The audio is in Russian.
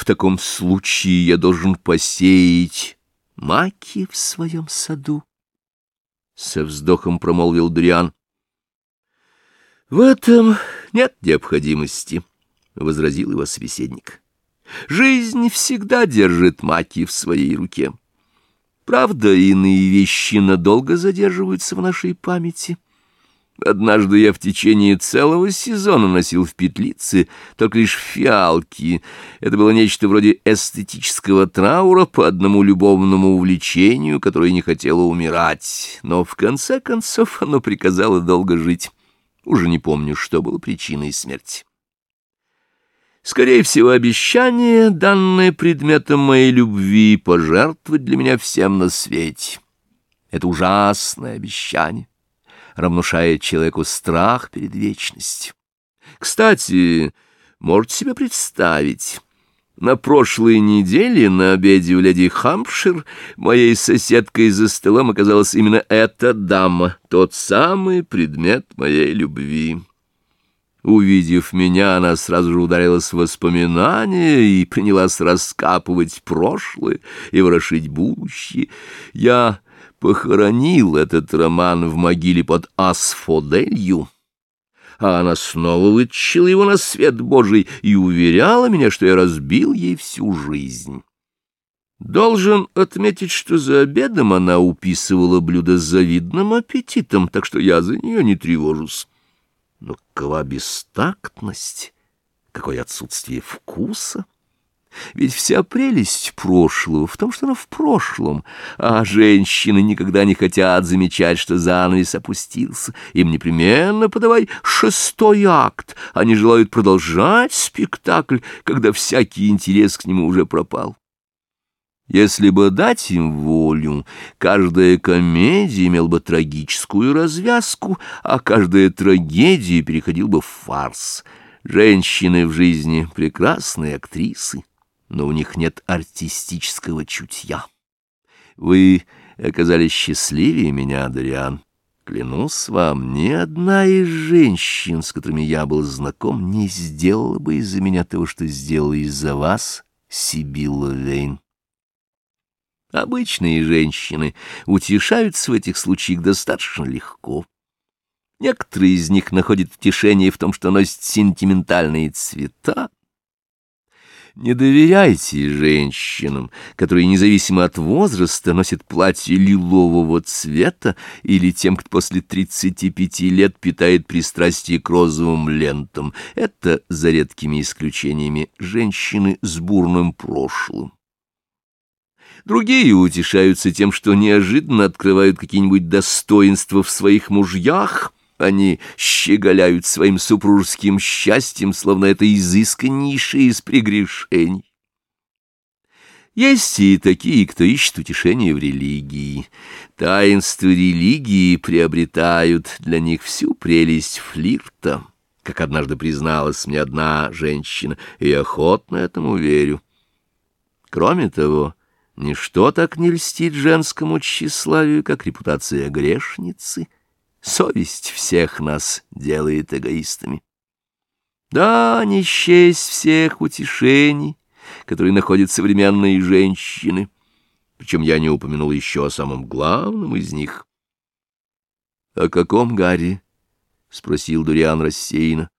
В таком случае я должен посеять маки в своем саду. Со вздохом промолвил Дуриан. — В этом нет необходимости, — возразил его собеседник. — Жизнь всегда держит маки в своей руке. Правда, иные вещи надолго задерживаются в нашей памяти — Однажды я в течение целого сезона носил в петлице только лишь фиалки. Это было нечто вроде эстетического траура по одному любовному увлечению, которое не хотело умирать. Но в конце концов оно приказало долго жить. Уже не помню, что было причиной смерти. Скорее всего, обещание, данное предметом моей любви, пожертвовать для меня всем на свете. Это ужасное обещание равнушает человеку страх перед вечностью. Кстати, можете себе представить... На прошлой неделе на обеде у леди Хампшир моей соседкой за столом оказалась именно эта дама, тот самый предмет моей любви. Увидев меня, она сразу же ударилась в воспоминания и принялась раскапывать прошлое и ворошить будущее. Я похоронил этот роман в могиле под Асфоделью, а она снова вытащила его на свет Божий и уверяла меня, что я разбил ей всю жизнь. Должен отметить, что за обедом она уписывала блюдо с завидным аппетитом, так что я за нее не тревожусь. Но какова бестактность, какое отсутствие вкуса! Ведь вся прелесть прошлого в том, что оно в прошлом, а женщины никогда не хотят замечать, что занавес опустился. Им непременно подавай шестой акт. Они желают продолжать спектакль, когда всякий интерес к нему уже пропал. Если бы дать им волю, каждая комедия имела бы трагическую развязку, а каждая трагедия переходила бы в фарс. Женщины в жизни — прекрасные актрисы но у них нет артистического чутья. Вы оказались счастливее меня, Дориан. Клянусь вам, ни одна из женщин, с которыми я был знаком, не сделала бы из-за меня того, что сделала из-за вас, Сибилла Вейн. Обычные женщины утешаются в этих случаях достаточно легко. Некоторые из них находят утешение в том, что носят сентиментальные цвета, не доверяйте женщинам, которые независимо от возраста носят платье лилового цвета, или тем, кто после 35 лет питает пристрастие к розовым лентам. Это, за редкими исключениями, женщины с бурным прошлым. Другие утешаются тем, что неожиданно открывают какие-нибудь достоинства в своих мужьях — они щеголяют своим супружеским счастьем, словно это изысканнейшее из прегрешений. Есть и такие, кто ищет утешение в религии. Таинства религии приобретают для них всю прелесть флирта, как однажды призналась мне одна женщина, и охотно этому верю. Кроме того, ничто так не льстит женскому тщеславию, как репутация грешницы — Совесть всех нас делает эгоистами. Да, не счесть всех утешений, которые находят современные женщины, причем я не упомянул еще о самом главном из них. — О каком Гарри? — спросил Дуриан рассеянно.